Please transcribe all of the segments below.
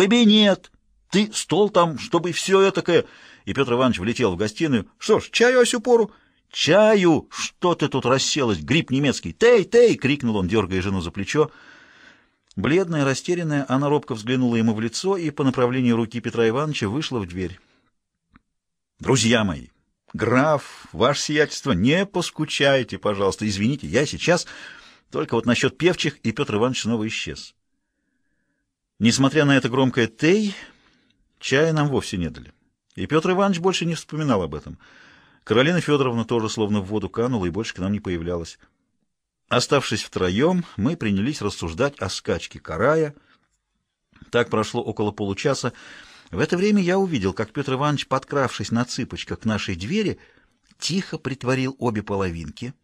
кабинет! Ты стол там, чтобы все этакое...» И Петр Иванович влетел в гостиную. «Что ж, чаю осю пору?» «Чаю! Что ты тут расселась? Гриб немецкий! Тей, тей!» — крикнул он, дергая жену за плечо. Бледная, растерянная, она робко взглянула ему в лицо и по направлению руки Петра Ивановича вышла в дверь. «Друзья мои, граф, ваше сиятельство, не поскучайте, пожалуйста. Извините, я сейчас...» Только вот насчет певчих, и Петр Иванович снова исчез. Несмотря на это громкое «тей», чая нам вовсе не дали. И Петр Иванович больше не вспоминал об этом. Каролина Федоровна тоже словно в воду канула и больше к нам не появлялась. Оставшись втроем, мы принялись рассуждать о скачке карая. Так прошло около получаса. В это время я увидел, как Петр Иванович, подкравшись на цыпочках к нашей двери, тихо притворил обе половинки.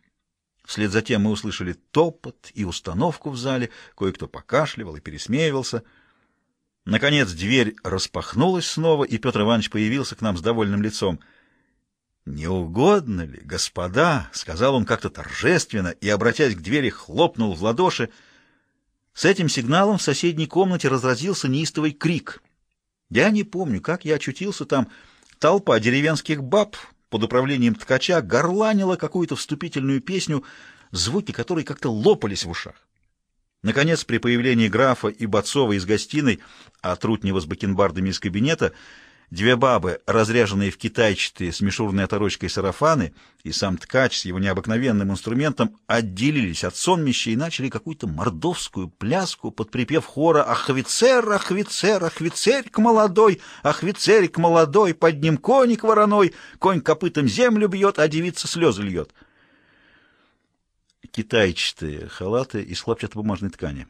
Вслед за тем мы услышали топот и установку в зале, кое-кто покашливал и пересмеивался. Наконец дверь распахнулась снова, и Петр Иванович появился к нам с довольным лицом — «Не угодно ли, господа?» — сказал он как-то торжественно и, обратясь к двери, хлопнул в ладоши. С этим сигналом в соседней комнате разразился неистовый крик. Я не помню, как я очутился там. Толпа деревенских баб под управлением ткача горланила какую-то вступительную песню, звуки которой как-то лопались в ушах. Наконец, при появлении графа и Бацова из гостиной, а Трутнева с бакенбардами из кабинета — Две бабы, разряженные в китайчатые с мишурной оторочкой сарафаны, и сам ткач с его необыкновенным инструментом отделились от сонмища и начали какую-то мордовскую пляску под припев хора «Ахвицер, ахвицер, ахвицерик молодой, ахвицерик молодой, под ним коник вороной, конь копытом землю бьет, а девица слезы льет». Китайчатые халаты из хлопчатобумажной ткани.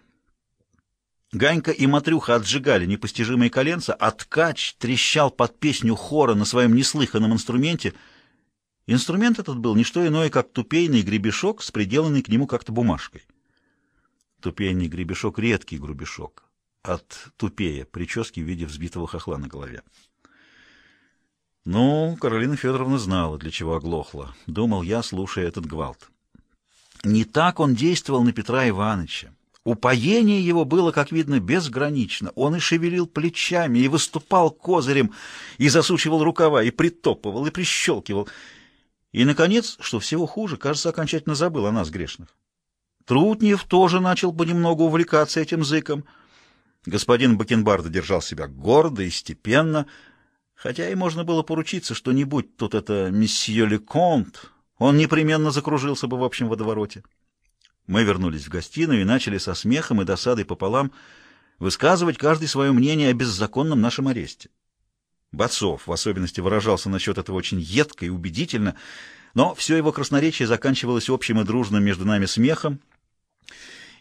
Ганька и Матрюха отжигали непостижимые коленца, а ткач трещал под песню хора на своем неслыханном инструменте. Инструмент этот был не что иное, как тупейный гребешок с приделанной к нему как-то бумажкой. Тупейный гребешок — редкий грубешок. От тупея прически в виде взбитого хохла на голове. Ну, Каролина Федоровна знала, для чего оглохла. Думал я, слушая этот гвалт. Не так он действовал на Петра Ивановича. Упоение его было, как видно, безгранично. Он и шевелил плечами, и выступал козырем, и засучивал рукава, и притопывал, и прищелкивал. И, наконец, что всего хуже, кажется, окончательно забыл о нас, грешных. Трутнев тоже начал понемногу увлекаться этим зыком. Господин Бакенбарда держал себя гордо и степенно, хотя и можно было поручиться, что не будь тут это месье Леконт, он непременно закружился бы в общем водовороте. Мы вернулись в гостиную и начали со смехом и досадой пополам высказывать каждый свое мнение о беззаконном нашем аресте. Бацов в особенности выражался насчет этого очень едко и убедительно, но все его красноречие заканчивалось общим и дружным между нами смехом,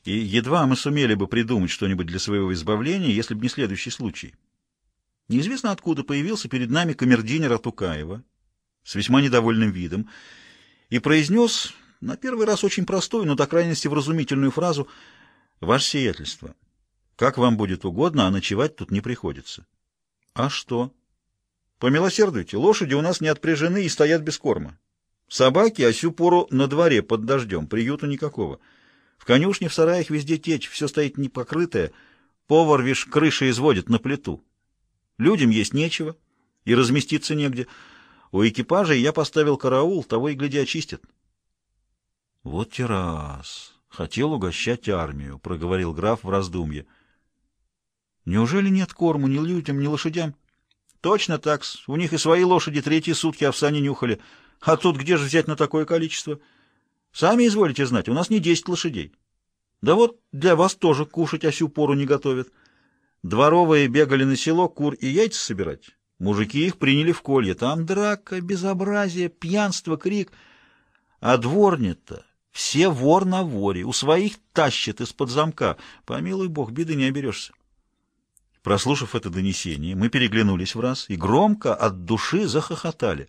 и едва мы сумели бы придумать что-нибудь для своего избавления, если бы не следующий случай. Неизвестно откуда появился перед нами камердинер Атукаева с весьма недовольным видом и произнес на первый раз очень простую, но до крайности вразумительную фразу «Ваше сиятельство, как вам будет угодно, а ночевать тут не приходится». «А что?» «Помилосердуйте, лошади у нас не отпряжены и стоят без корма. Собаки а сю пору на дворе под дождем, приюта никакого. В конюшне, в сараях везде течь, все стоит непокрытое, повар, вишь, крыши изводит на плиту. Людям есть нечего и разместиться негде. У экипажей я поставил караул, того и гляди очистят». Вот те раз. Хотел угощать армию, проговорил граф в раздумье. Неужели нет корму ни людям, ни лошадям? Точно так. У них и свои лошади третьи сутки овса не нюхали. А тут где же взять на такое количество? Сами изволите знать, у нас не десять лошадей. Да вот для вас тоже кушать осю пору не готовят. Дворовые бегали на село кур и яйца собирать. Мужики их приняли в колье. Там драка, безобразие, пьянство, крик. А дворня-то все вор на воре, у своих тащат из-под замка. Помилуй бог, беды не оберешься. Прослушав это донесение, мы переглянулись в раз и громко от души захохотали.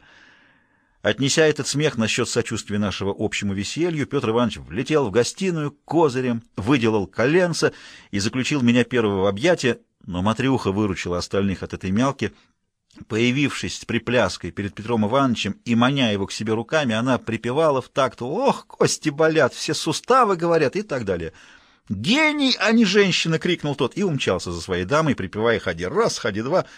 Отнеся этот смех насчет сочувствия нашего общему веселью, Петр Иванович влетел в гостиную козырем, выделал коленца и заключил меня первого в объятия, но Матрюха выручила остальных от этой мялки — Появившись с припляской перед Петром Ивановичем и маня его к себе руками, она припевала в такт «Ох, кости болят, все суставы говорят» и так далее. «Гений, а не женщина!» — крикнул тот и умчался за своей дамой, припевая «Ходи раз, ходи два,